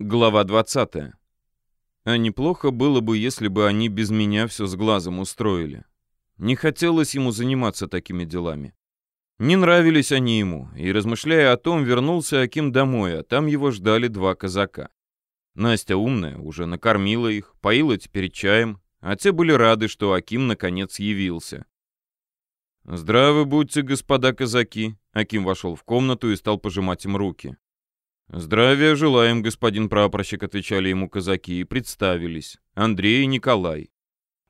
Глава 20. А неплохо было бы, если бы они без меня все с глазом устроили. Не хотелось ему заниматься такими делами. Не нравились они ему, и, размышляя о том, вернулся Аким домой, а там его ждали два казака. Настя умная, уже накормила их, поила теперь чаем, а те были рады, что Аким наконец явился. «Здравы будьте, господа казаки!» Аким вошел в комнату и стал пожимать им руки. «Здравия желаем, господин прапорщик», — отвечали ему казаки и представились. Андрей и Николай.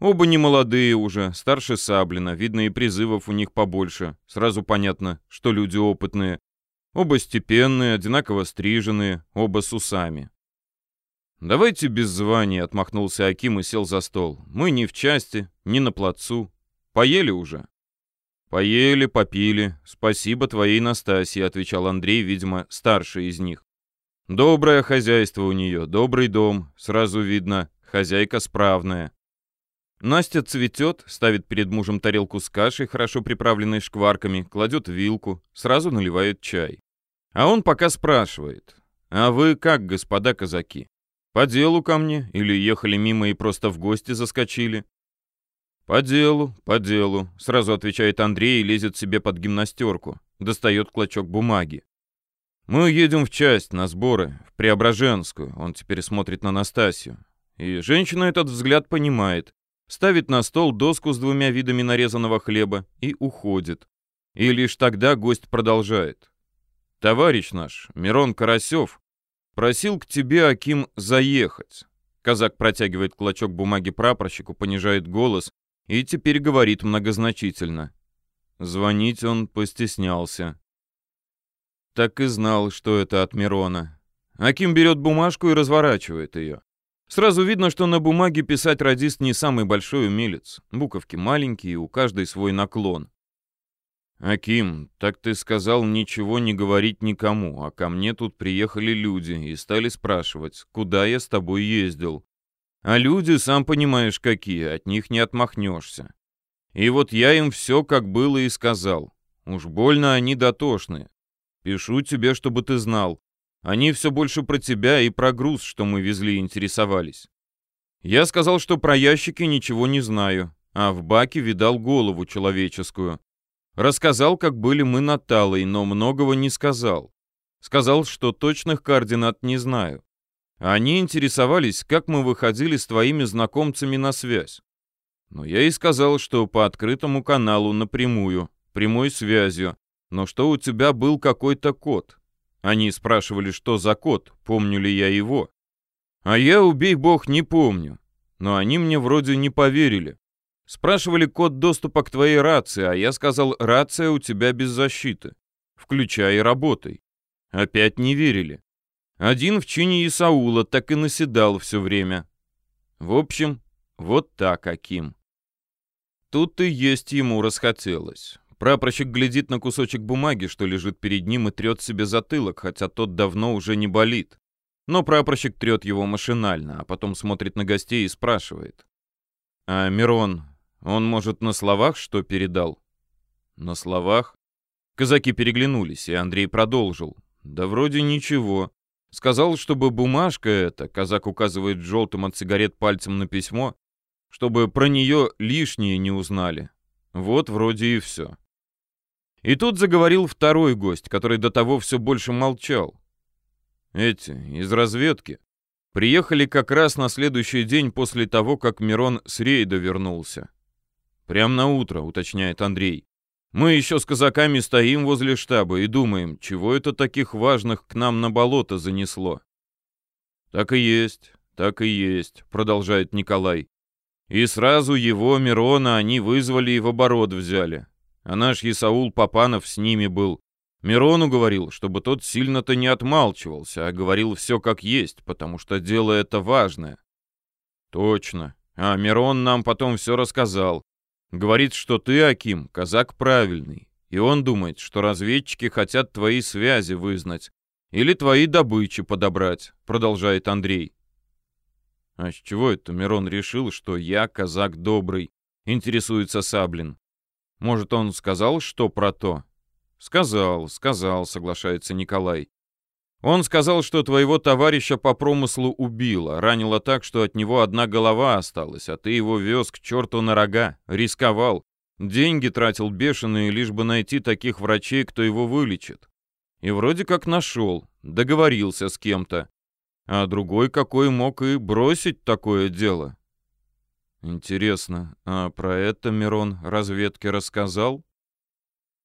Оба не молодые уже, старше Саблина, видно и призывов у них побольше. Сразу понятно, что люди опытные. Оба степенные, одинаково стриженные, оба с усами. «Давайте без звания», — отмахнулся Аким и сел за стол. «Мы не в части, не на плацу. Поели уже?» «Поели, попили. Спасибо твоей Настасье», — отвечал Андрей, видимо, старший из них. «Доброе хозяйство у нее, добрый дом. Сразу видно, хозяйка справная». Настя цветет, ставит перед мужем тарелку с кашей, хорошо приправленной шкварками, кладет вилку, сразу наливает чай. А он пока спрашивает, «А вы как, господа казаки? По делу ко мне или ехали мимо и просто в гости заскочили?» «По делу, по делу», — сразу отвечает Андрей и лезет себе под гимнастерку. Достает клочок бумаги. «Мы едем в часть, на сборы, в Преображенскую». Он теперь смотрит на Настасью. И женщина этот взгляд понимает. Ставит на стол доску с двумя видами нарезанного хлеба и уходит. И лишь тогда гость продолжает. «Товарищ наш, Мирон Карасев, просил к тебе, Аким, заехать». Казак протягивает клочок бумаги прапорщику, понижает голос и теперь говорит многозначительно. Звонить он постеснялся. Так и знал, что это от Мирона. Аким берет бумажку и разворачивает ее. Сразу видно, что на бумаге писать радист не самый большой умелец. Буковки маленькие, у каждой свой наклон. «Аким, так ты сказал ничего не говорить никому, а ко мне тут приехали люди и стали спрашивать, куда я с тобой ездил. А люди, сам понимаешь, какие, от них не отмахнешься. И вот я им все как было и сказал. Уж больно они дотошные. Пишу тебе, чтобы ты знал. Они все больше про тебя и про груз, что мы везли, интересовались. Я сказал, что про ящики ничего не знаю, а в баке видал голову человеческую. Рассказал, как были мы на Талой, но многого не сказал. Сказал, что точных координат не знаю. Они интересовались, как мы выходили с твоими знакомцами на связь. Но я и сказал, что по открытому каналу напрямую, прямой связью, но что у тебя был какой-то код. Они спрашивали, что за код, помню ли я его. А я, убей бог, не помню. Но они мне вроде не поверили. Спрашивали код доступа к твоей рации, а я сказал, рация у тебя без защиты. Включай и работай. Опять не верили. Один в чине Исаула так и наседал все время. В общем, вот так, Аким. Тут и есть ему расхотелось. Прапорщик глядит на кусочек бумаги, что лежит перед ним, и трет себе затылок, хотя тот давно уже не болит. Но прапорщик трет его машинально, а потом смотрит на гостей и спрашивает. «А Мирон, он, может, на словах что передал?» «На словах?» Казаки переглянулись, и Андрей продолжил. «Да вроде ничего. Сказал, чтобы бумажка эта, казак указывает желтым от сигарет пальцем на письмо, чтобы про нее лишние не узнали. Вот вроде и все. И тут заговорил второй гость, который до того все больше молчал. Эти, из разведки, приехали как раз на следующий день после того, как Мирон с рейда вернулся. Прям на утро, уточняет Андрей. Мы еще с казаками стоим возле штаба и думаем, чего это таких важных к нам на болото занесло. Так и есть, так и есть, продолжает Николай. И сразу его, Мирона, они вызвали и в оборот взяли. А наш Исаул Папанов с ними был. Мирону говорил, чтобы тот сильно-то не отмалчивался, а говорил все как есть, потому что дело это важное. Точно. А Мирон нам потом все рассказал. Говорит, что ты, Аким, казак правильный. И он думает, что разведчики хотят твои связи вызнать. Или твои добычи подобрать, продолжает Андрей. А с чего это Мирон решил, что я казак добрый? Интересуется Саблин. Может, он сказал, что про то? Сказал, сказал, соглашается Николай. Он сказал, что твоего товарища по промыслу убило, ранило так, что от него одна голова осталась, а ты его вез к черту на рога, рисковал, деньги тратил бешеные, лишь бы найти таких врачей, кто его вылечит. И вроде как нашел, договорился с кем-то. А другой какой мог и бросить такое дело. Интересно, а про это Мирон разведке рассказал?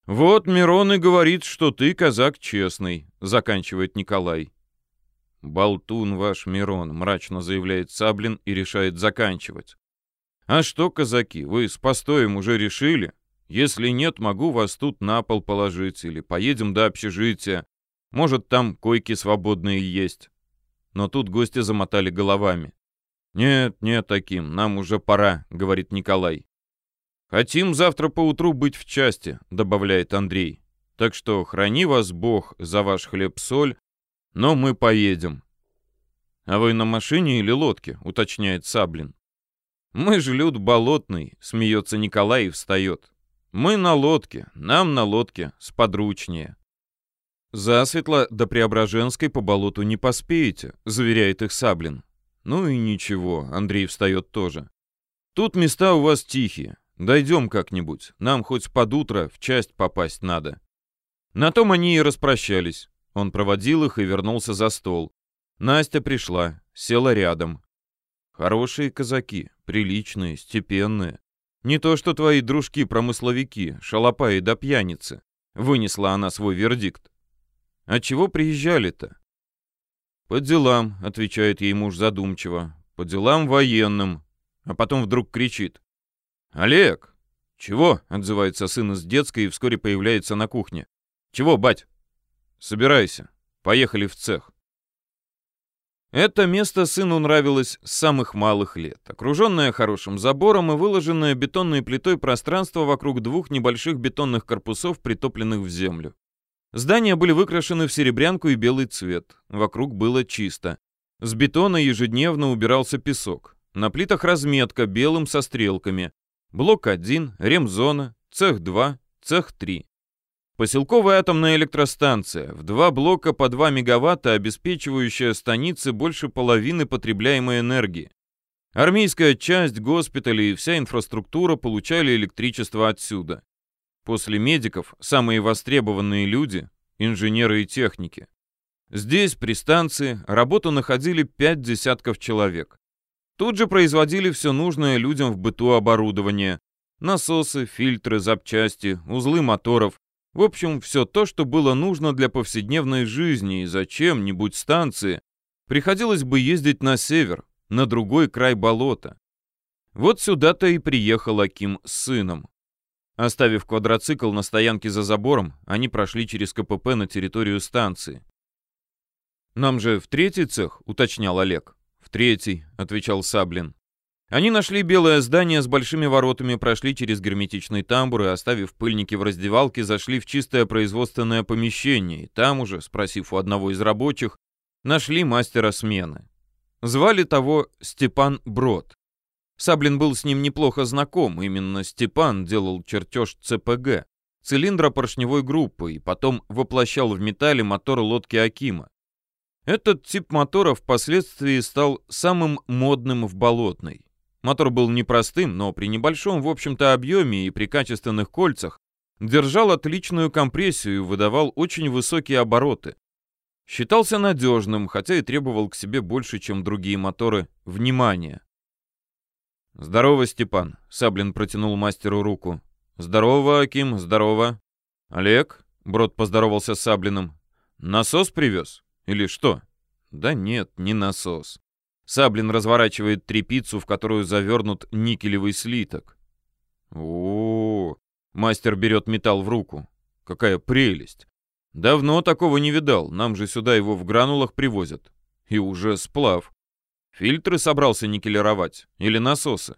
«Вот Мирон и говорит, что ты казак честный», — заканчивает Николай. «Болтун ваш Мирон», — мрачно заявляет Саблин и решает заканчивать. «А что, казаки, вы с постоем уже решили? Если нет, могу вас тут на пол положить или поедем до общежития. Может, там койки свободные есть». Но тут гости замотали головами. «Нет, нет, таким, нам уже пора», — говорит Николай. «Хотим завтра поутру быть в части», — добавляет Андрей. «Так что храни вас Бог за ваш хлеб-соль, но мы поедем». «А вы на машине или лодке?» — уточняет Саблин. «Мы же люд болотный», — смеется Николай и встает. «Мы на лодке, нам на лодке, сподручнее». «Засветло до Преображенской по болоту не поспеете», — заверяет их Саблин. «Ну и ничего», — Андрей встает тоже. «Тут места у вас тихие, Дойдем как-нибудь. Нам хоть под утро в часть попасть надо». На том они и распрощались. Он проводил их и вернулся за стол. Настя пришла, села рядом. Хорошие казаки, приличные, степенные. Не то что твои дружки-промысловики, шалопаи да пьяницы. Вынесла она свой вердикт. А чего приезжали-то? По делам, отвечает ей муж задумчиво. По делам военным. А потом вдруг кричит. «Олег!» «Чего?» — отзывается сын из детской и вскоре появляется на кухне. «Чего, бать?» «Собирайся. Поехали в цех». Это место сыну нравилось с самых малых лет. Окруженное хорошим забором и выложенное бетонной плитой пространство вокруг двух небольших бетонных корпусов, притопленных в землю. Здания были выкрашены в серебрянку и белый цвет. Вокруг было чисто. С бетона ежедневно убирался песок. На плитах разметка белым со стрелками. Блок 1, ремзона, цех 2, цех 3. Поселковая атомная электростанция, в два блока по 2 мегаватта, обеспечивающая станицы больше половины потребляемой энергии. Армейская часть, госпитали и вся инфраструктура получали электричество отсюда. После медиков самые востребованные люди – инженеры и техники. Здесь, при станции, работу находили пять десятков человек. Тут же производили все нужное людям в быту оборудование. Насосы, фильтры, запчасти, узлы моторов. В общем, все то, что было нужно для повседневной жизни, и зачем-нибудь станции приходилось бы ездить на север, на другой край болота. Вот сюда-то и приехал Аким с сыном. Оставив квадроцикл на стоянке за забором, они прошли через КПП на территорию станции. «Нам же в третий цех», — уточнял Олег третий», — отвечал Саблин. Они нашли белое здание с большими воротами, прошли через герметичный тамбур и, оставив пыльники в раздевалке, зашли в чистое производственное помещение. И там уже, спросив у одного из рабочих, нашли мастера смены. Звали того Степан Брод. Саблин был с ним неплохо знаком. Именно Степан делал чертеж ЦПГ, цилиндра поршневой группы, и потом воплощал в металле мотор лодки Акима. Этот тип мотора впоследствии стал самым модным в болотной. Мотор был непростым, но при небольшом, в общем-то, объеме и при качественных кольцах держал отличную компрессию и выдавал очень высокие обороты. Считался надежным, хотя и требовал к себе больше, чем другие моторы, внимания. «Здорово, Степан», — Саблин протянул мастеру руку. «Здорово, Аким, здорово». «Олег?» — Брод поздоровался с Саблиным. «Насос привез?» Или что? Да нет, не насос. Саблин разворачивает трепицу, в которую завернут никелевый слиток. О, -о, -о, мастер берет металл в руку. Какая прелесть. Давно такого не видал. Нам же сюда его в гранулах привозят. И уже сплав. Фильтры собрался никелировать или насосы?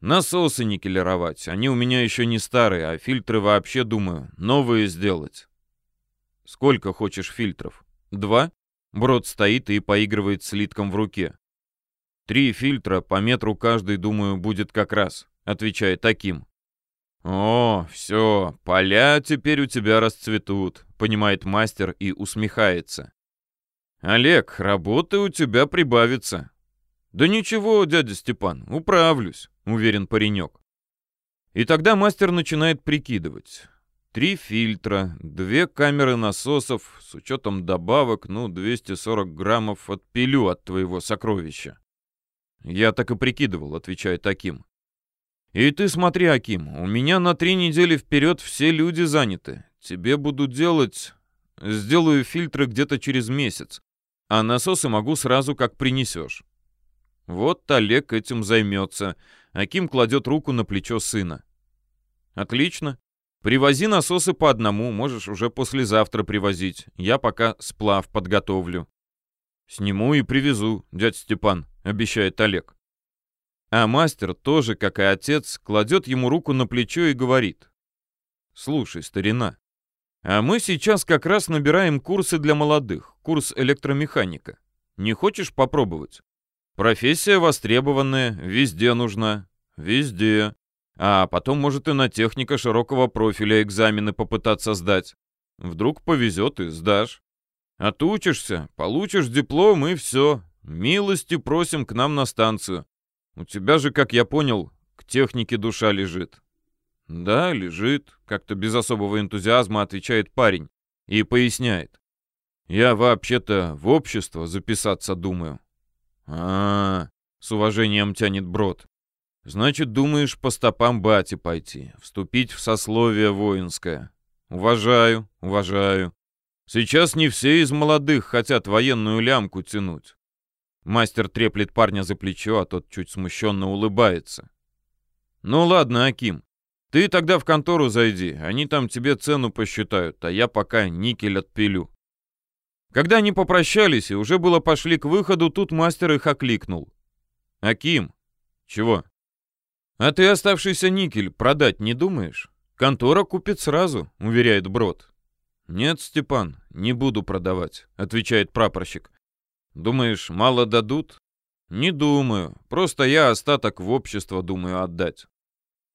Насосы никелировать. Они у меня еще не старые, а фильтры вообще, думаю, новые сделать. Сколько хочешь фильтров? Два. Брод стоит и поигрывает слитком в руке. Три фильтра, по метру каждый, думаю, будет как раз, отвечает таким. О, все, поля теперь у тебя расцветут, понимает мастер и усмехается. Олег, работы у тебя прибавится. Да ничего, дядя Степан, управлюсь, уверен паренек. И тогда мастер начинает прикидывать. Три фильтра, две камеры насосов, с учетом добавок, ну, 240 граммов отпилю от твоего сокровища. Я так и прикидывал, отвечает Аким. И ты смотри, Аким, у меня на три недели вперед все люди заняты. Тебе буду делать... Сделаю фильтры где-то через месяц, а насосы могу сразу, как принесешь. Вот Олег этим займется. Аким кладет руку на плечо сына. Отлично. Привози насосы по одному, можешь уже послезавтра привозить. Я пока сплав подготовлю. Сниму и привезу, дядя Степан, обещает Олег. А мастер тоже, как и отец, кладет ему руку на плечо и говорит. Слушай, старина, а мы сейчас как раз набираем курсы для молодых, курс электромеханика. Не хочешь попробовать? Профессия востребованная, везде нужна. Везде. А потом, может, и на техника широкого профиля экзамены попытаться сдать. Вдруг повезет и сдашь. Отучишься, получишь диплом и все. Милости просим к нам на станцию. У тебя же, как я понял, к технике душа лежит. Да, лежит, как-то без особого энтузиазма отвечает парень и поясняет. Я вообще-то в общество записаться думаю. А, -а, -а с уважением тянет Брод. Значит, думаешь по стопам бати пойти, вступить в сословие воинское. Уважаю, уважаю. Сейчас не все из молодых хотят военную лямку тянуть. Мастер треплет парня за плечо, а тот чуть смущенно улыбается. Ну ладно, Аким, ты тогда в контору зайди, они там тебе цену посчитают, а я пока никель отпилю. Когда они попрощались и уже было пошли к выходу, тут мастер их окликнул. «Аким!» «Чего?» «А ты оставшийся никель продать не думаешь? Контора купит сразу», — уверяет Брод. «Нет, Степан, не буду продавать», — отвечает прапорщик. «Думаешь, мало дадут?» «Не думаю. Просто я остаток в общество думаю отдать».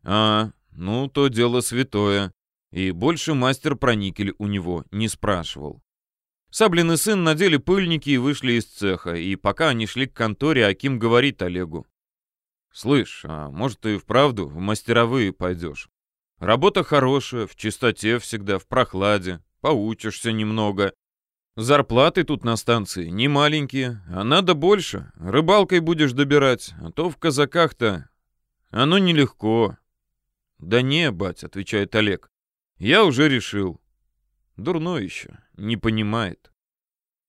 «А, ну, то дело святое». И больше мастер про никель у него не спрашивал. Саблин и сын надели пыльники и вышли из цеха, и пока они шли к конторе, Аким говорит Олегу. «Слышь, а может, ты вправду в мастеровые пойдешь? Работа хорошая, в чистоте всегда, в прохладе, поучишься немного. Зарплаты тут на станции не маленькие, а надо больше. Рыбалкой будешь добирать, а то в казаках-то оно нелегко». «Да не, бать», — отвечает Олег, — «я уже решил». Дурной еще, не понимает.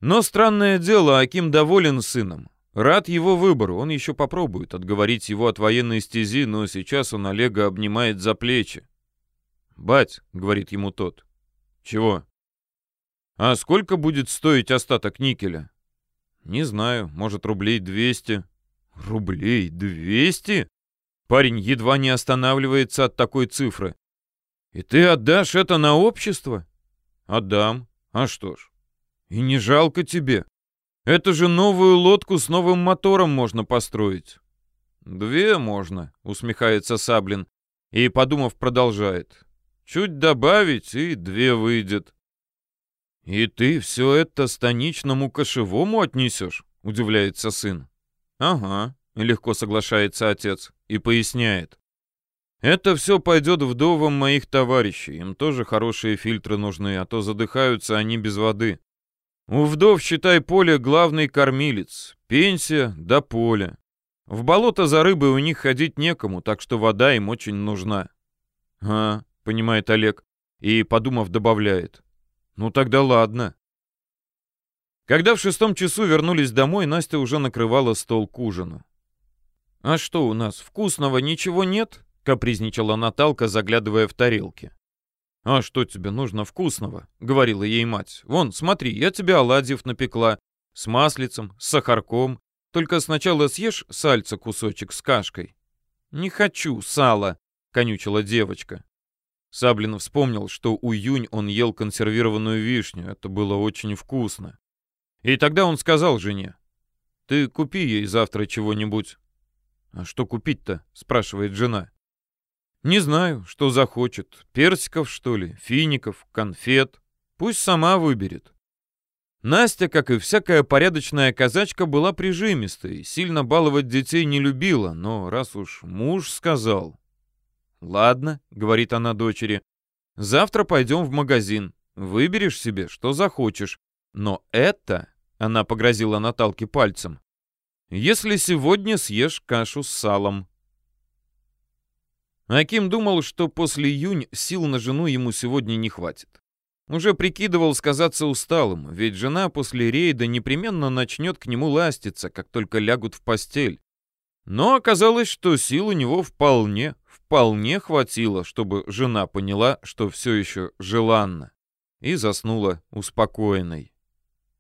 Но странное дело, Аким доволен сыном. Рад его выбору, он еще попробует отговорить его от военной стези, но сейчас он Олега обнимает за плечи. «Бать», — говорит ему тот. «Чего?» «А сколько будет стоить остаток никеля?» «Не знаю, может, рублей двести». «Рублей двести?» Парень едва не останавливается от такой цифры. «И ты отдашь это на общество?» «Отдам. А что ж?» «И не жалко тебе?» Это же новую лодку с новым мотором можно построить. Две можно, усмехается Саблин и, подумав, продолжает. Чуть добавить, и две выйдет. И ты все это станичному кошевому отнесешь? Удивляется сын. Ага, легко соглашается отец и поясняет. Это все пойдет вдовам моих товарищей. Им тоже хорошие фильтры нужны, а то задыхаются они без воды. У вдов, считай, поле главный кормилец. Пенсия да поле. В болото за рыбой у них ходить некому, так что вода им очень нужна. А, понимает Олег. И, подумав, добавляет. Ну тогда ладно. Когда в шестом часу вернулись домой, Настя уже накрывала стол к ужину. «А что у нас, вкусного ничего нет?» — капризничала Наталка, заглядывая в тарелки. «А что тебе нужно вкусного?» — говорила ей мать. «Вон, смотри, я тебе оладьев напекла. С маслицем, с сахарком. Только сначала съешь сальца кусочек с кашкой». «Не хочу сала», — конючила девочка. Саблин вспомнил, что у Юнь он ел консервированную вишню. Это было очень вкусно. И тогда он сказал жене, «Ты купи ей завтра чего-нибудь». «А что купить-то?» — спрашивает жена. Не знаю, что захочет. Персиков, что ли, фиников, конфет. Пусть сама выберет. Настя, как и всякая порядочная казачка, была прижимистой, сильно баловать детей не любила, но раз уж муж сказал... «Ладно», — говорит она дочери, — «завтра пойдем в магазин, выберешь себе, что захочешь, но это...» — она погрозила Наталке пальцем. «Если сегодня съешь кашу с салом». Аким думал, что после июнь сил на жену ему сегодня не хватит. Уже прикидывал сказаться усталым, ведь жена после рейда непременно начнет к нему ластиться, как только лягут в постель. Но оказалось, что сил у него вполне, вполне хватило, чтобы жена поняла, что все еще желанно, и заснула успокоенной.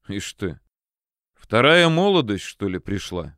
Ишь ты, вторая молодость, что ли, пришла?